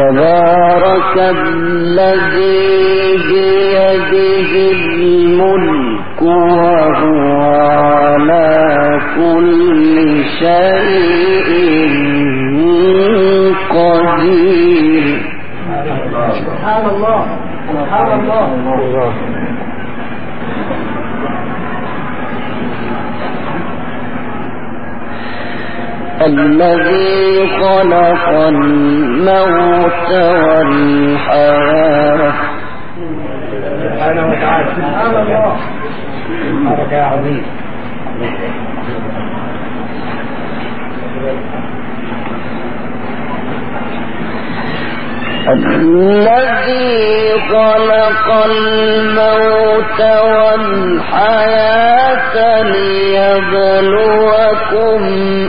تبارك الذي بيده الملك وهو على كل شيء قدير. سبحان الله سبحان الله. الذي خلق الموت والحياة. سبحانه وتعالى. سبحان الله يا عظيم الذي خلق الموت والحياة ليبلوكم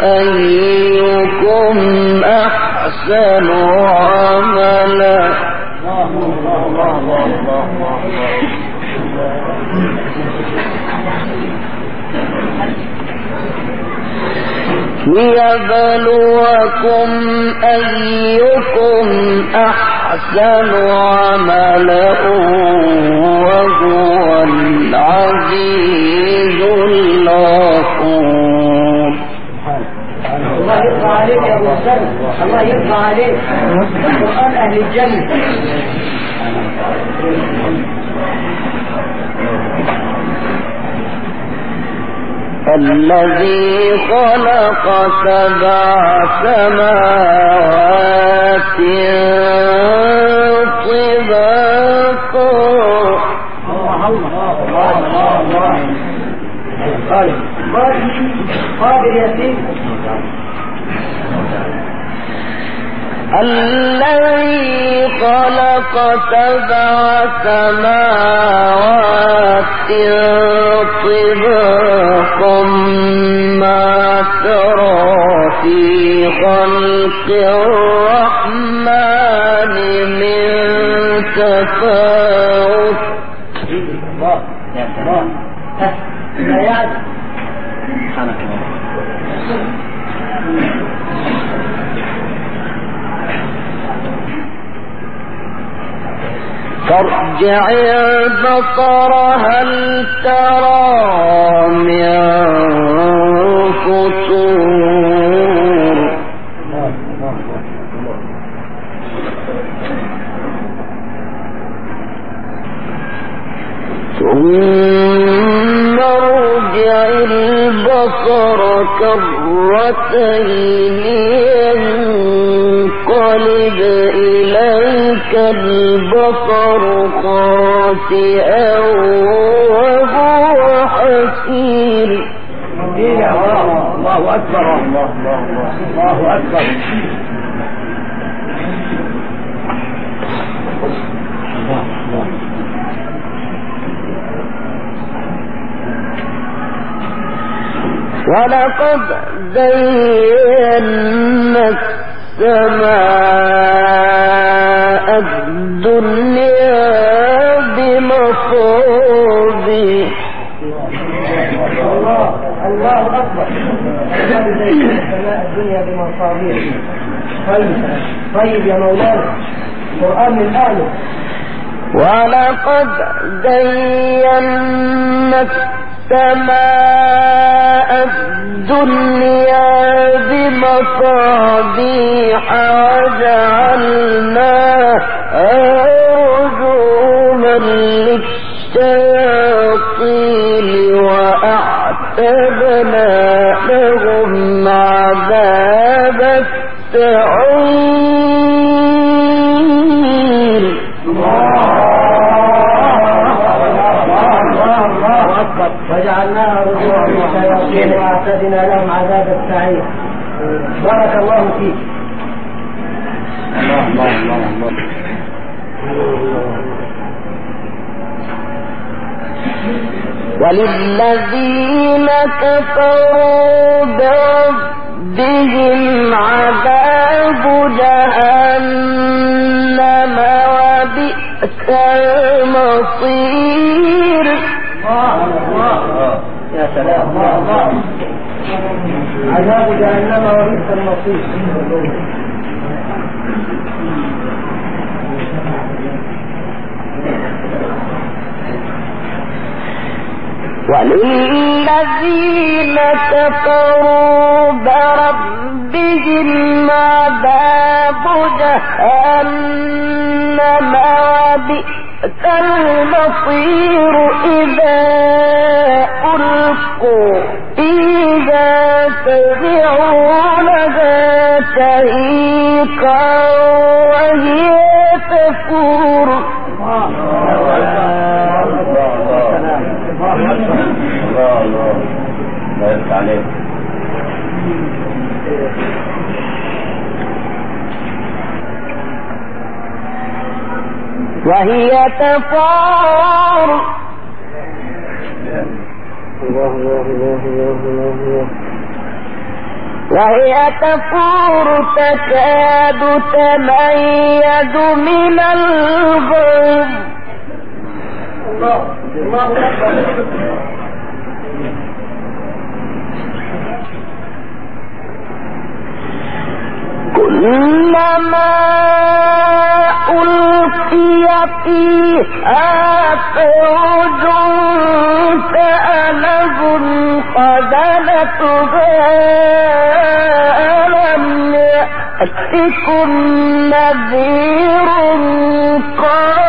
أيكم أحسن عملا. الله الله الله الله الله ليبلوكم أيكم أحسن عملا وهو العزيز الغفور. الله يرضى عليك يا أبو سلمى الله يرضى عليك. القران أهل الجنة. الذي خلق سبع سماوات طباقا. الذي خلق سبع سماوات طباقا ما ترى خلق الرحمن من تفاوت. فارجع البصر هل ترى من فتور ثم ارجع البصر كرتين ينقلب إليك البصر خاسئا وهو حسير. الله الله أكبر الله الله الله ولقد زينا السماء الدنيا بمصابيح الله الله السماء الدنيا بمصابيح طيب طيب يا مولانا القران من اهله ولقد زينا السماء الدنيا بمصابيح وجعلناها رجوما للشياطين وأعتدنا لهم عذاب السعير وجعلناها رجوعا للشياطين وأعتدنا لهم عذاب السعير بارك الله فيك. الله الله الله الله. وللذين كفروا بربهم عذاب جهنم وبئس المصير. يا سلام الله الله. عذاب جهنم وبئس المصير. وللذين كفروا بربهم عذاب جهنم وبئس المصير إذا الله يفتح عليك وهي تفار وهي تفور تكاد تميز من الغيظ الله الله. كلما ألقي فيها فوج سألهم خزنتها ألم يأتكم نذير قالوا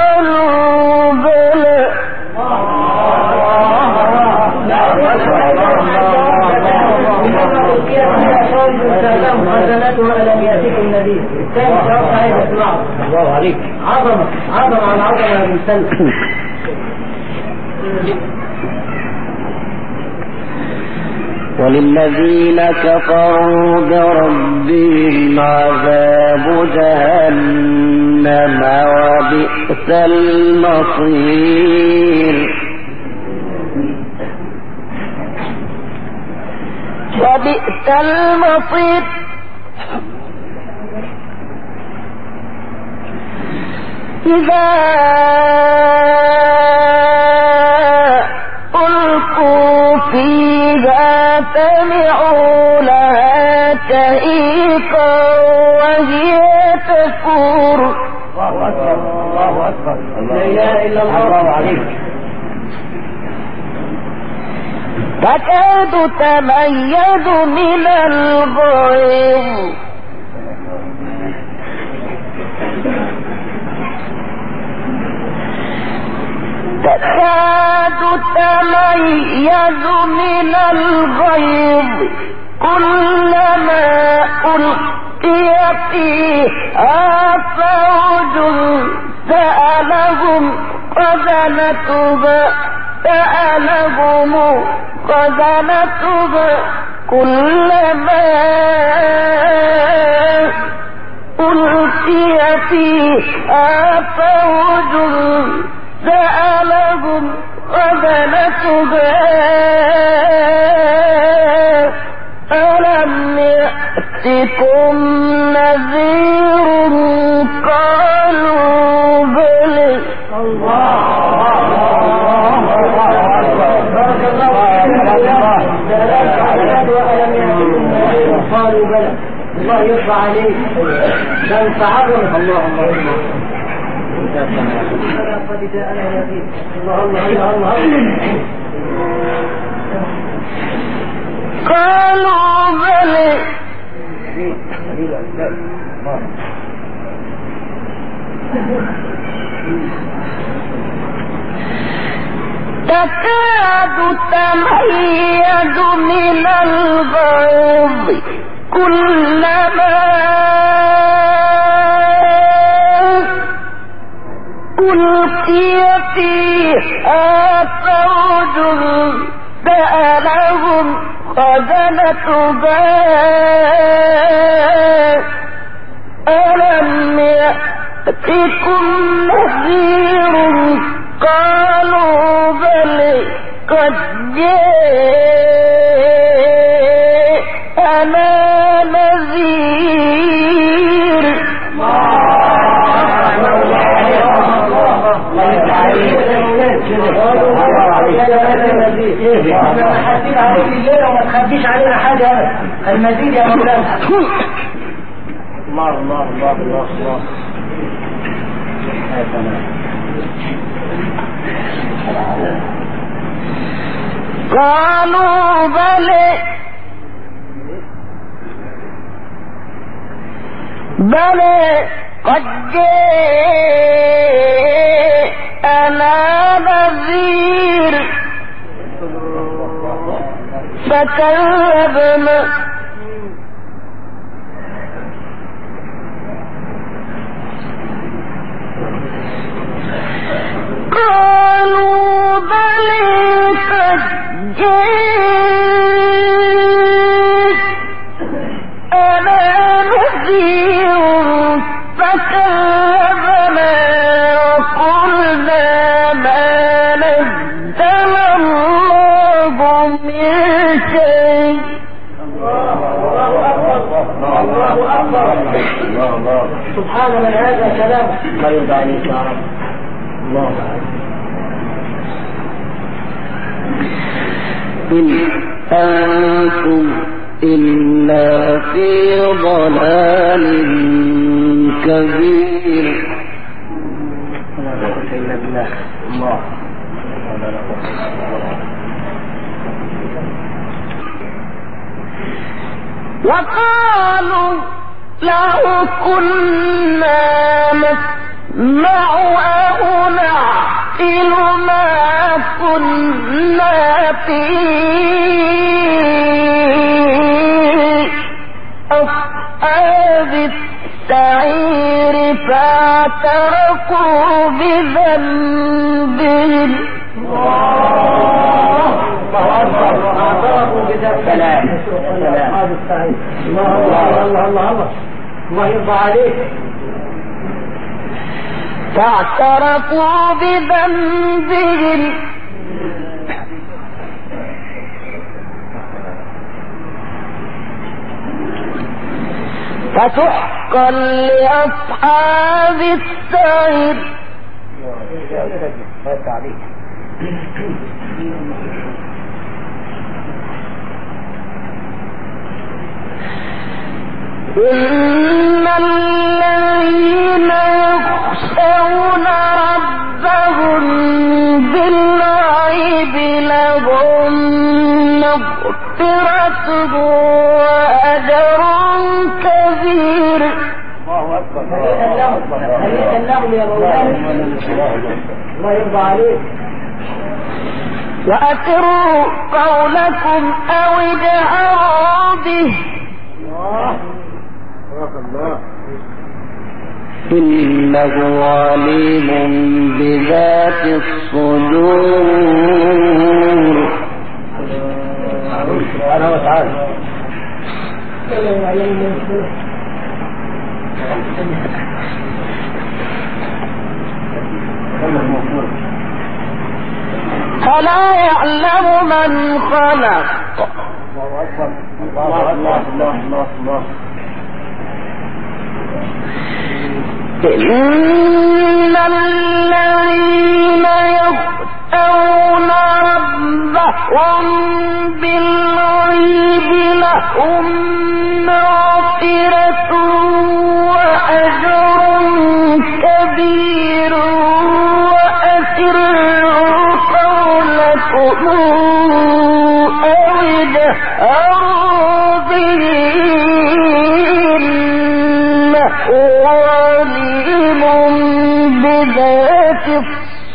خزنتها لم يأتكم نذير. الثاني شرط عايز اسمعه الله عليك. عظمة عظمة على عظمة يا ابن سلمى وللذين كفروا بربهم عذاب جهنم وبئس المصير. وبئس المصير. إذا ألقوا فيها سمعوا لها شهيقا وهي تفور. الله أكبر الله أكبر. لا إله إلا الله. الله عليك. تكاد تميز من الغيظ تكاد تميز من الغيظ كلما ألقي فيها فوج سألهم خزنتها سألهم خزنتها كلما ألقي فيها فوج سألهم خزنتها ألم يأتكم نذير الله يرضى عليك ده انت عظمة الله الله قالوا بلى تكاد تميز من الغيظ كلما ألقي فيها فوج سألهم خزنتها ألم يأتكم نذير إحنا حاسين عليك الليلة وما تخبيش علينا حاجة ابدا المزيد يا مولانا الله الله الله الله الله قالوا بل بل قد جاءنا نذير فكذبنا. قالوا بل قد جاءنا نذير فكذبنا الله الله. سبحان من هذا كلامه الله يرضى عليك يا رب. الله إن أنتم إلا في ضلال كبير. لا قوة إلا بالله الله. وقالوا لو كنا نسمع أو نعقل ما كنا في أصحاب السعير فاعترفوا بذنبهم الله اكبر اعترفوا بذلك سلام. سلام. هذا السعيد الله الله الله الله الله يرضى عليك فاعترفوا بذنبهم. فسحقا لأصحاب السعير بس عليك إن الذين يخشون ربهم بالغيب لهم وأجر كبير. الله أكبر لهم يا الله يرضى عليك وأسروا قولكم أو اجهروا به الله الله إنه عليم بذات الصدور. سبحانه وتعالى فلا يعلم من خلق. الله الله الله الله الله إن الذين يخشون ربهم بالغيب لهم مغفرة وأجر كبير وأسروا قولكم أو اجهروا به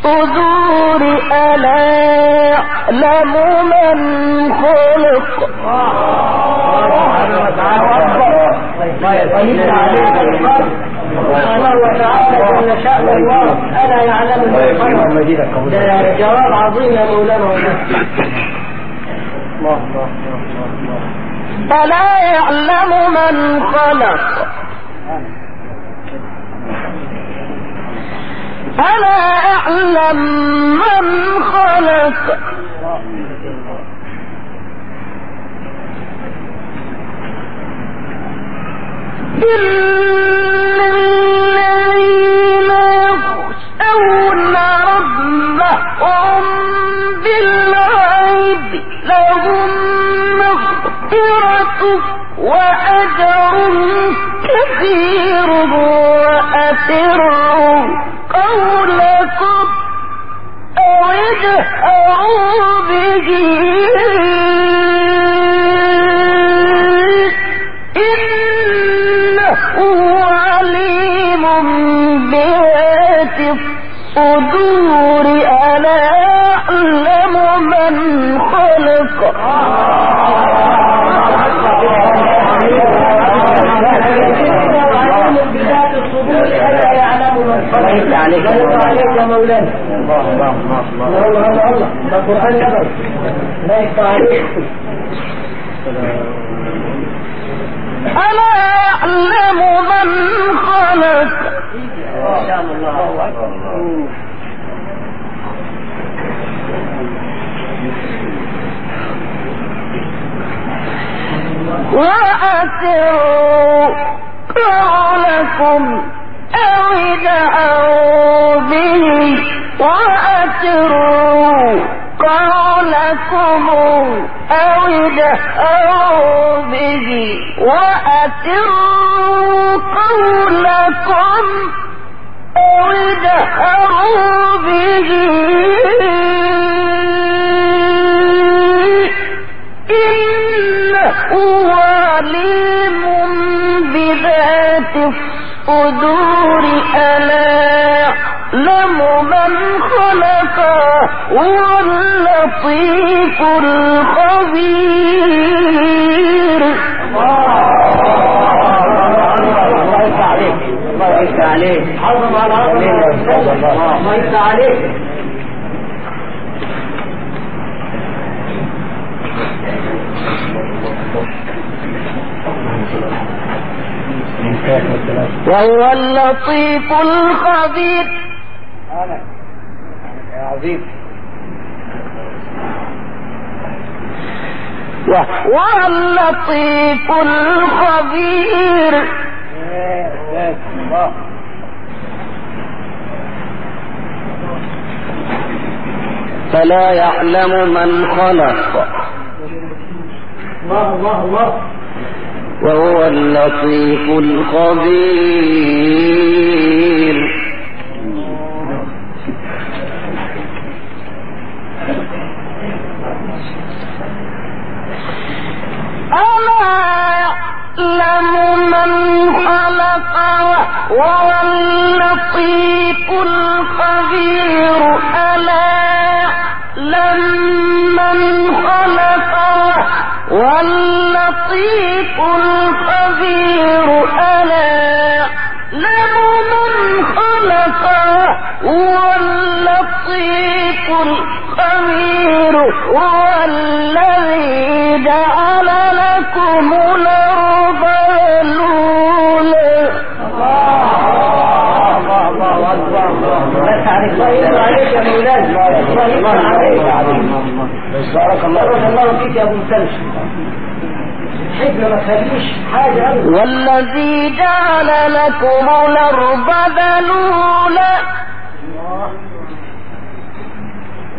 الصدور ألا يعلم من خلق. سبحانه وتعالى طيبنا عليك القلب سبحانه وتعالى جل شأن الله ألا يعلم من خلق ده جواب عظيم يا مولانا. والله ألا يعلم من خلق. ألا أعلم من خلق؟ إن الذين يخشون ربهم بالغيب لهم مغفرة وأجر كثير وأسروا قولكم أو اجهروا به الله الله الله الله الله الله ده ليس عليك ألا يعلم من خلق الله وأسروا قولكم ادعوا به قولكم به. إنه عليم بذات الصدور. ألا يعلم من خلق هو اللطيف الخبير. الله عليك الله يفتح عليك الله عليك. وهو اللطيف الخبير. يا عظيم. وهو اللطيف الخبير فلا يعلم من خلق. الله الله الله. وهو اللطيف الخبير. ألا يعلم من خلق وهو الخبير ألا يعلم من خلق واللطيف الخبير ألا يعلم من خلق هو اللطيف الخبير الله الله والذي جعل لكم الأرض ذلولا.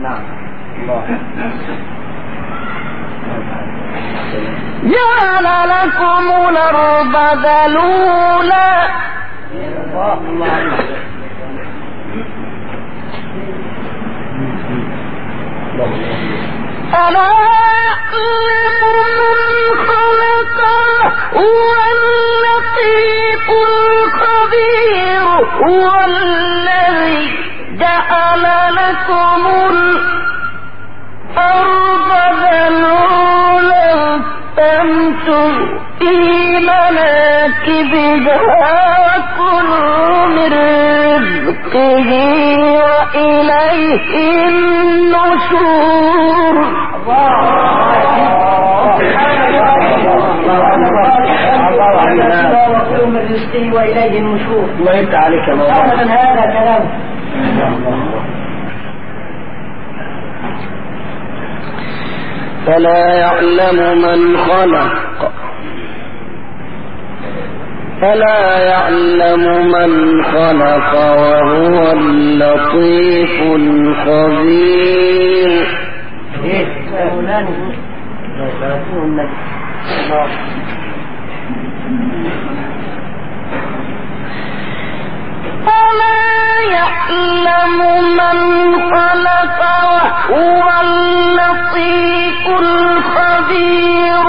نعم. الله. جعل لكم الأرض ذلولا. ألا من خلق هو اللطيف الخبير هو الذي جعل لكم الأرض في مناكبها وكلوا من رزقه وإليه النشور. وكل من رزقه واليه النشور الله يفتح عليك يا مولانا هذا من هذا كلام. فلا يعلم من خلق. فلا يعلم من خلق وهو اللطيف الخبير. فلا يعلم من خلق وهو اللطيف الخبير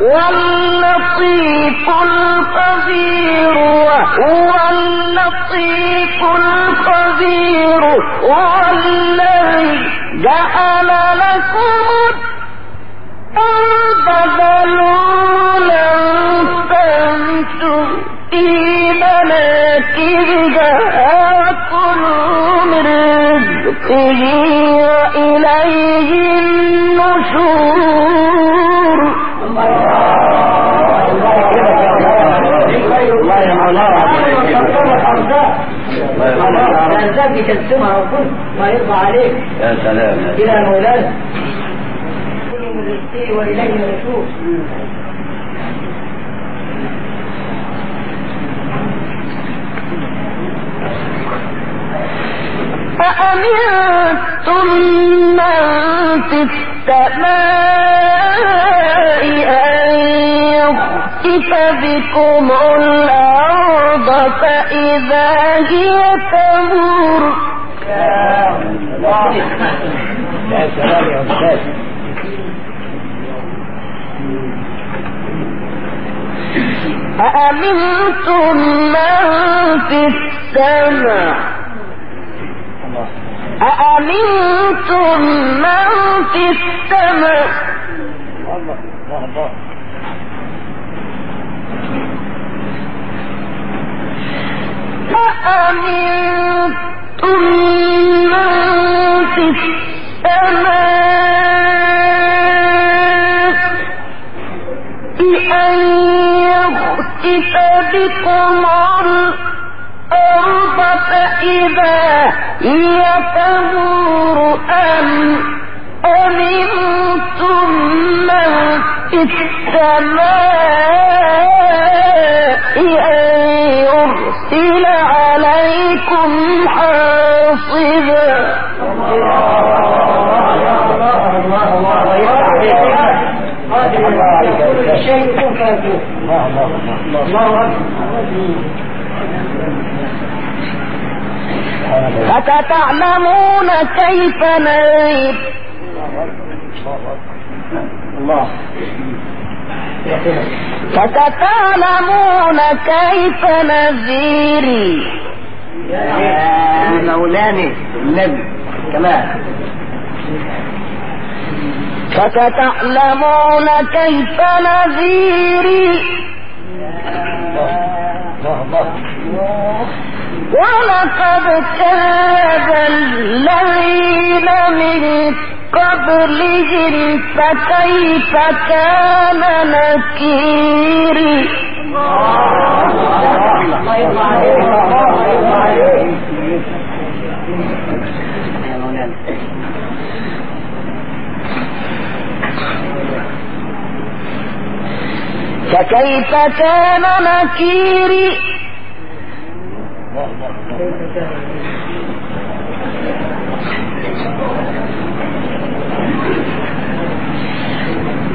وهو اللطيف الخبير وهو اللطيف الخبير هو الذي جعل لكم تبذلون يرضى عليك. يا سلام. إلى مولانا. كل من رزقه وإليه النشور أأمنتم من في السماء أن يخسف بكم الأرض فإذا هي تمور. يا سلام يا أستاذ أأمنتم من في السماء أأمنتم من في السماء الله الله أأمنتم من في السماء أن يخسف بكم الأرض فإذا هي تمور أم أمنتم من في السماء أن يرسل عليكم حاصبا فستعلمون كيف نذير الله فستعلمون كيف نذيري يا مولاني النبي. كمان. فستعلمون كيف نذيري. الله الله ولقد كذب الذين من قبلهم فكيف كان نكيري؟ الله يرضى عليك الله يرضى عليك فكيف كان نكيري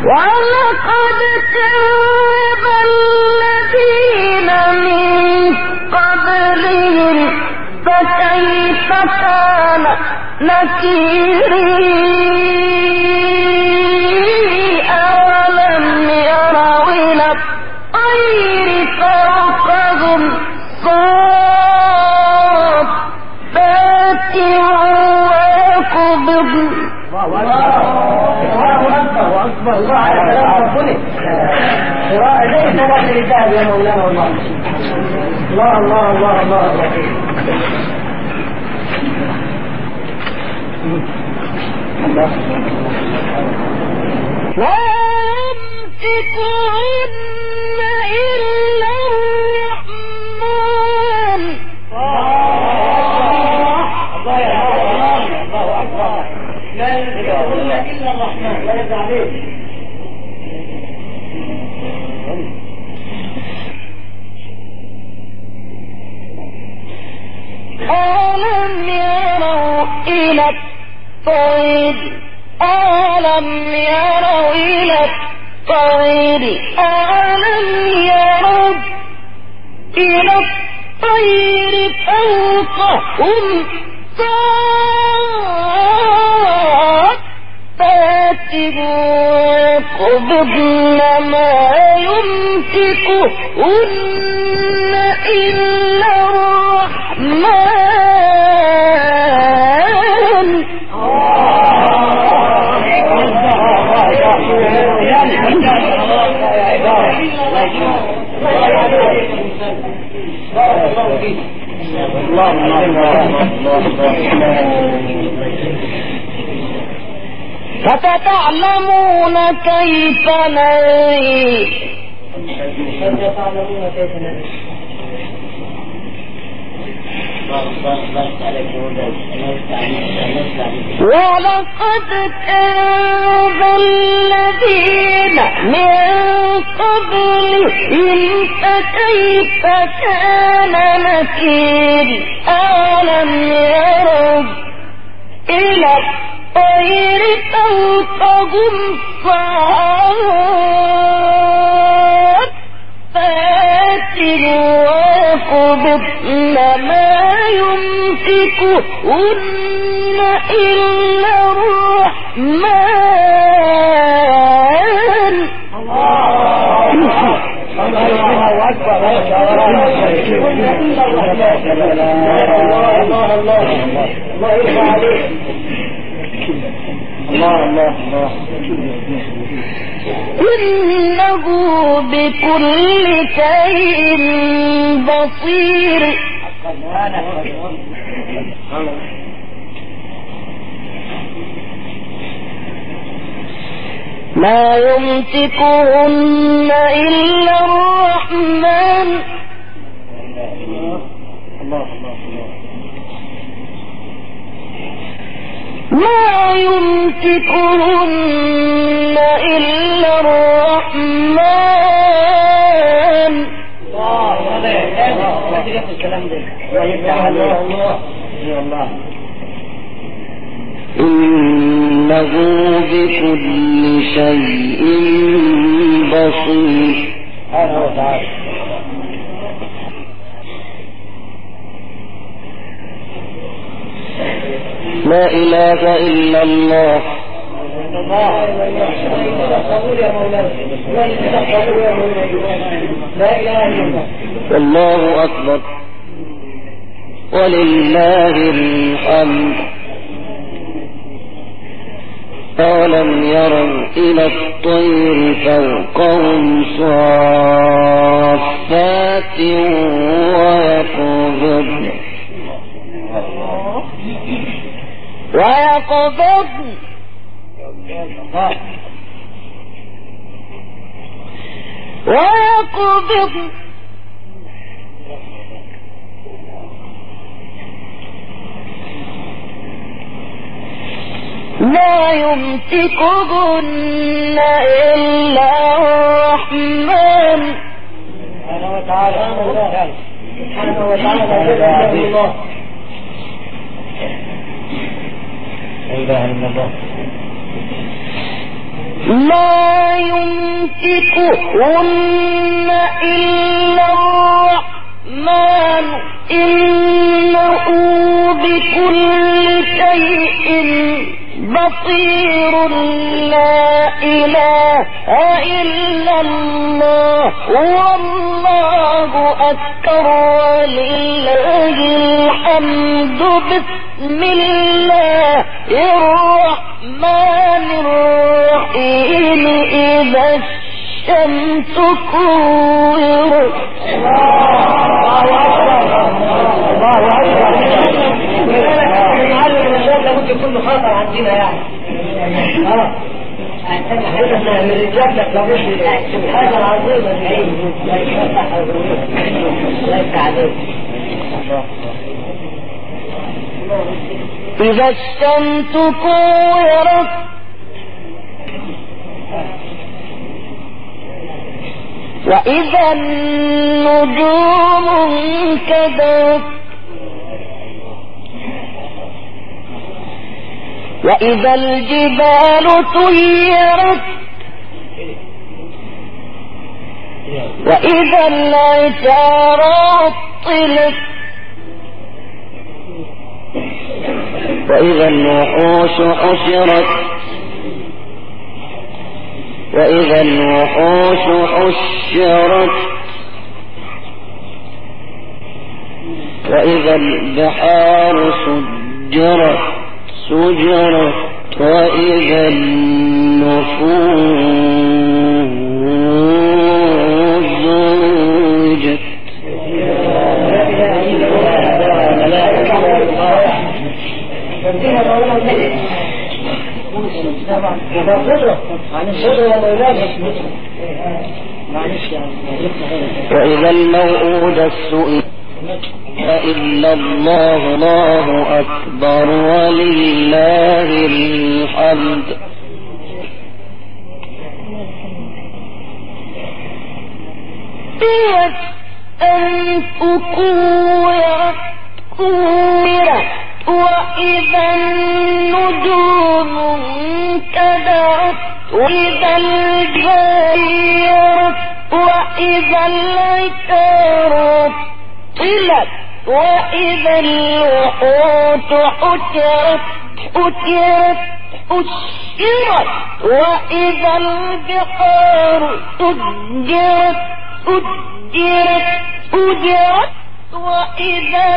ولقد كذب الذين من قبلهم فكيف كان نكيري الطير فوقهم صافات ويقبضن الله أكبر أكبر الله على ربنا قراءة ليس لك للذهب يا مولانا والله الله الله الله الله الله يمسكهن إلا الرحمن الله الله الله لا يمسكهن الا الرحمن لا يرضى عليه ألم يروا إلى الطير ألم يروا إلى الطير ألم يروا إلى الطير فوقهم صافات يقبضن ما يمسكهن إلا الرحمن فتتعلمون كيف نري. ولقد كذب الذين من قبلهم فكيف كان نكير؟ ألم يروا إلى الطير فوقهم صافات ويقبضن ما يمسكهن إلا الرحمن. الله أكبر. الله الله الله الله يرضى عليك الله الله الله إنه بكل شيء بصير. ما يمسكهن إلا الرحمن. الله الله الله. ما يمسكهن إلا الرحمن. الله الله إنه بكل شيء بصير سبحانه وتعالى لا إله إلا الله. الله أكبر. ولله الحمد. أولم يروا إلى الطير فوقهم صافات ويقبضن ويقبضن ويقبضن لا يمسكهن إلا الرحمن. سبحانه وتعالى. سبحانه وتعالى. لا إله إلا الله. لا يمسكهن إلا الرحمن. إنه بكل شيء بصير. لا إله إلا الله. والله أكبر. ولله الحمد بسم الله الرحمن الرحيم. إذا الشمس كورت. كله خطر عندنا يعني من رجالك لابد حاجة عظيمة ليس عليك إذا الشمس كورت وإذا النجوم انكدرت. وإذا الجبال سيرت وإذا العشار عطلت وإذا الوحوش حشرت وإذا الوحوش حشرت وإذا البحار سجرت سجرت وإذا النفوس زوجت وإذا الموءودة سئلت فإلا الله الله أكبر ولله الحمد. أن كورت كورت وإذا النجوم انكدرت وإذا الجيرت وإذا العكار طلت وإذا الوحوش حشرت حشرت حشرت وإذا البحار سجرت سجرت سجرت وإذا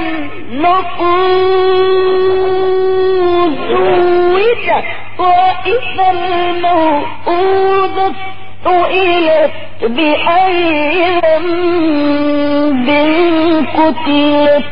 النفوس زوجت وإذا الموءودة سئلت بأي ذنب قتلت.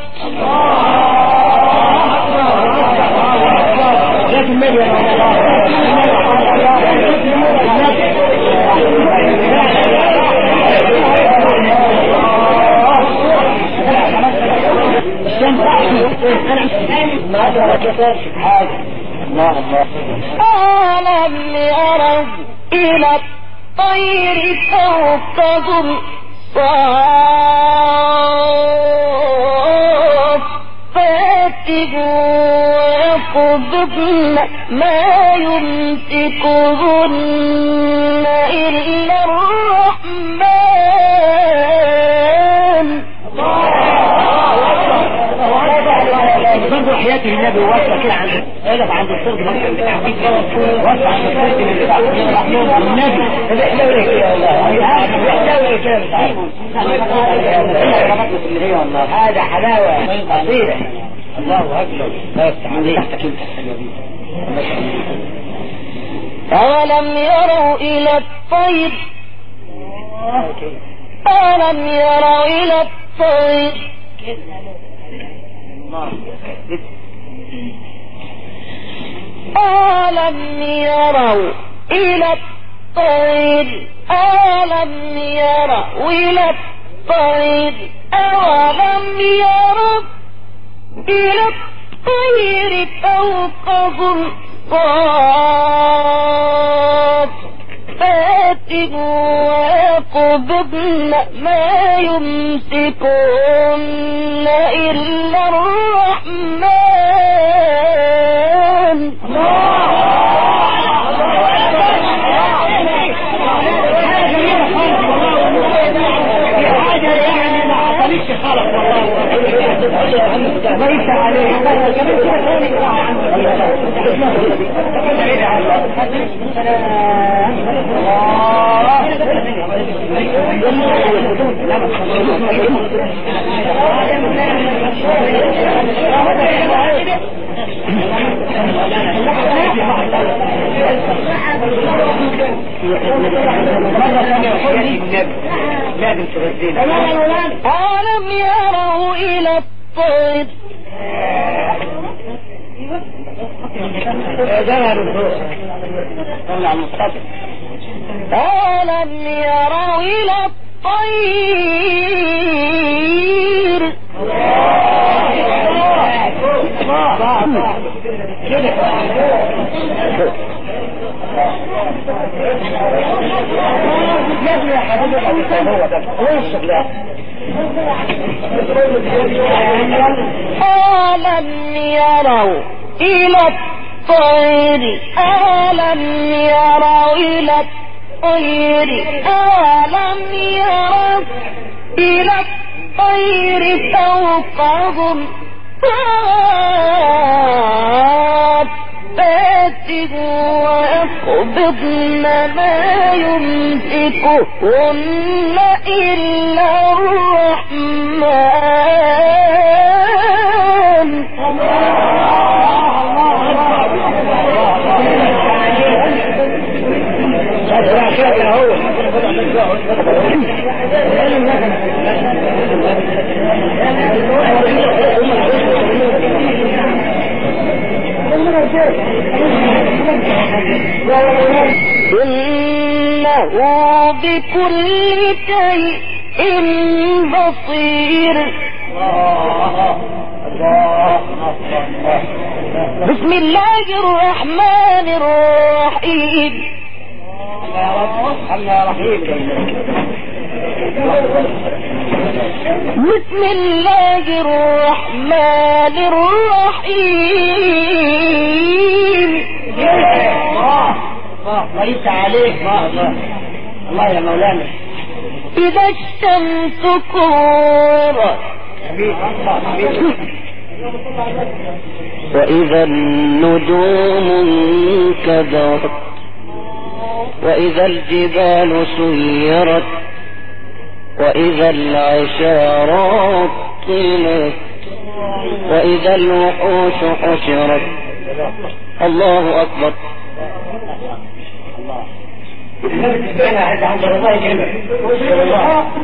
ألم يروا إلى الطير فوقهم صافات ويقبضن ما يمسكهن إلا كده عند قلب عند الصرد واسع عند الصرد النبي بيحلو لك يا الله هذا حلاوة قصيرة الله أكبر لا يفتح عليك أولم يروا إلى الطير أولم يروا إلى الطير ألم يروا إلى الطير. ألم يروا إلى الطير. أولم يروا إلى الطير فوقهم صافات الطير ألم يروا إلى الطير فوقهم صافات ويقبضن ما يمسكهن إلا الرحمن. إنه بكل شيء بصير. بسم الله الرحمن الرحيم. يا رحيم بسم الله الرحمن الرحيم. الله الله عليك. الله يا مولانا. إذا الشمس كورت. وإذا النجوم انكدرت. وإذا الجبال سيرت. وإذا العشارات طلت وإذا الوحوش حشرت. الله أكبر.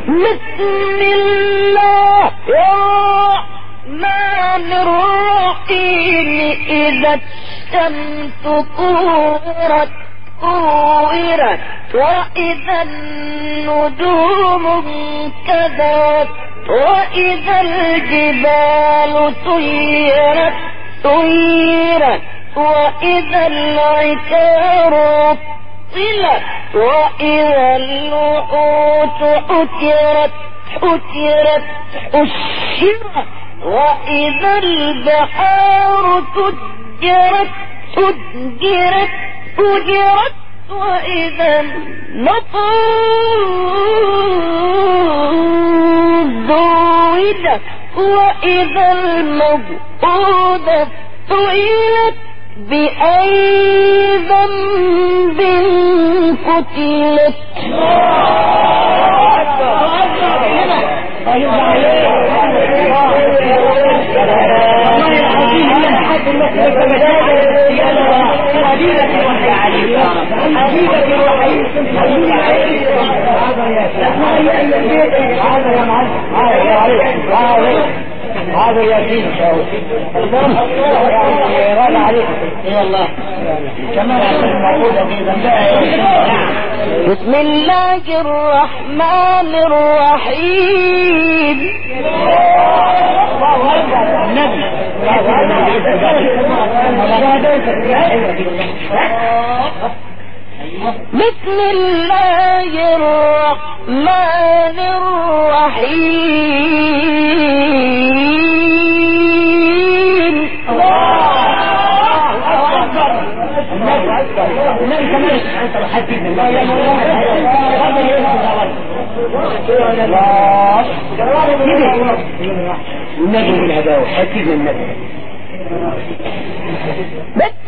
بسم الله الرحمن الرحيم. إذا الشمس كورت كورت وإذا النجوم انكدرت وإذا الجبال سيرت سيرت وإذا العشار طلت وإذا الوحوش حشرت حشرت حشرت. وإذا البحار سجرت سجرت سجرت وإذا النفوس زوجت وإذا الموءودة سئلت بأي ذنب قتلت. عليك اي والله كمان موجودة في ذنبها بسم الله الرحمن الرحيم. النبي بسم الله الرحمن الرحيم. النبي كمان انت الحديث النبي بالهداوة حكيم النبي بسم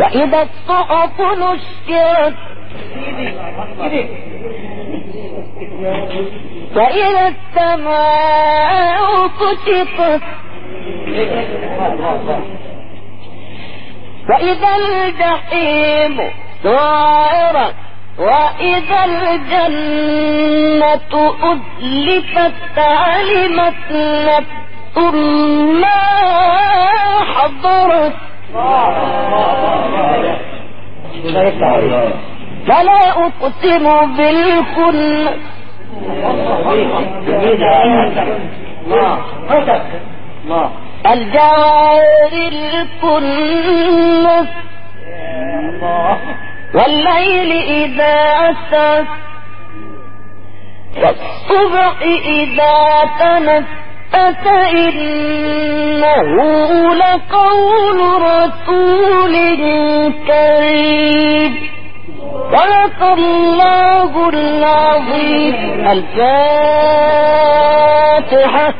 وإذا الصحف نشرت وإذا السماء كشطت وإذا الجحيم سعرت وإذا الجنة أزلفت علمت نفس ما حضرت. فلا أقسم بالكنس الجوار الكنس. والليل إذا أسس والصبح إذا تنفس إنه لقول رسول كريم. صدق الله العظيم. الفاتحة.